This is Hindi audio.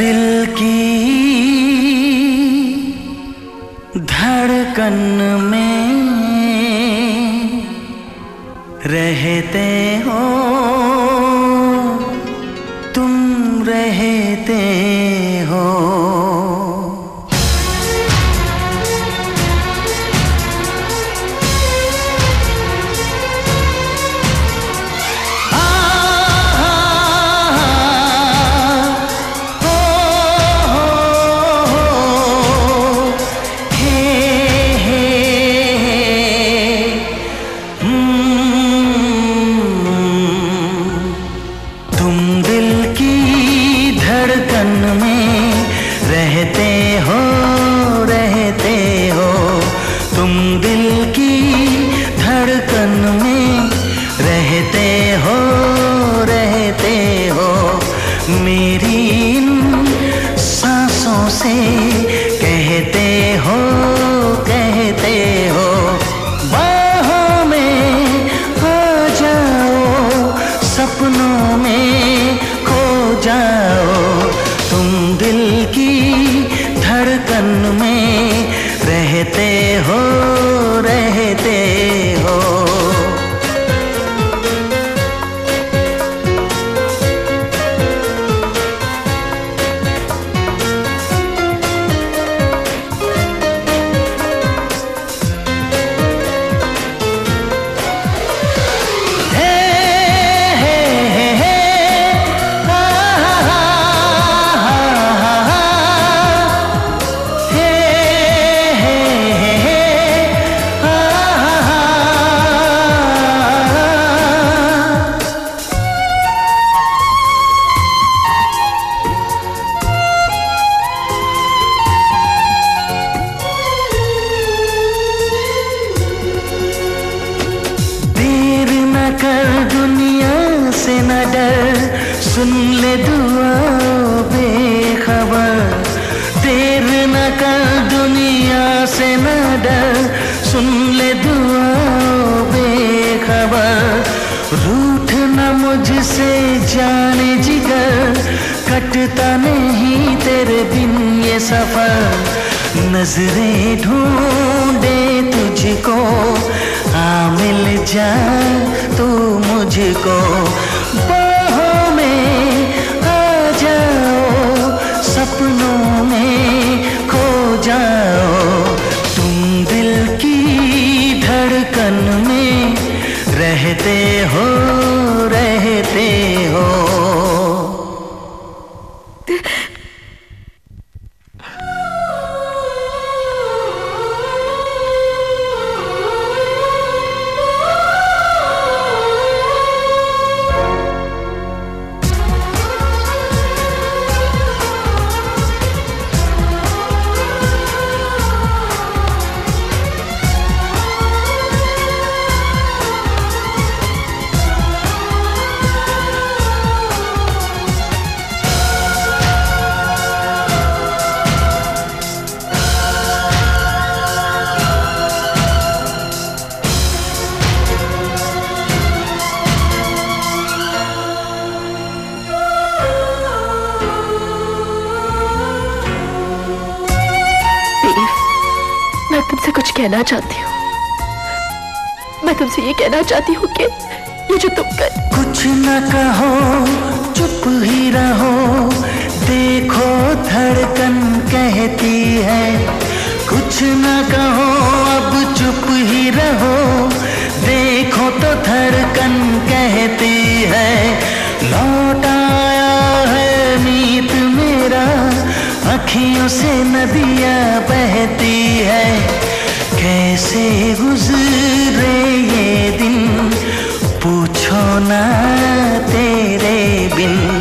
दिल की धड़कन में रहते हो तुम रहते हो। যায় से न डर। सुन ले दुआ, बेखबर। देर न कर, दुनिया से न डर। सुन ले दुआ, बेखबर। रूठ न मुझसे, जाने जिगर। कटता नहीं तेरे बिन ये सफ़र। नज़रें ढूंढे तुझको। आ मिल जा तू मुझको। बाहों में आ जाओ सपनों कहना चाहती हूँ। मैं तुमसे ये कहना चाहती हूँ कि ये जो तुम कर कुछ न कहो, चुप ही रहो। देखो धड़कन कहती है। कुछ न कहो, अब चुप ही रहो। देखो तो धड़कन कहती है। लौट आया है मीत मेरा। अखियों से नदियाँ बहती है। कैसे गुजरे ये दिन? पूछो ना तेरे बिन।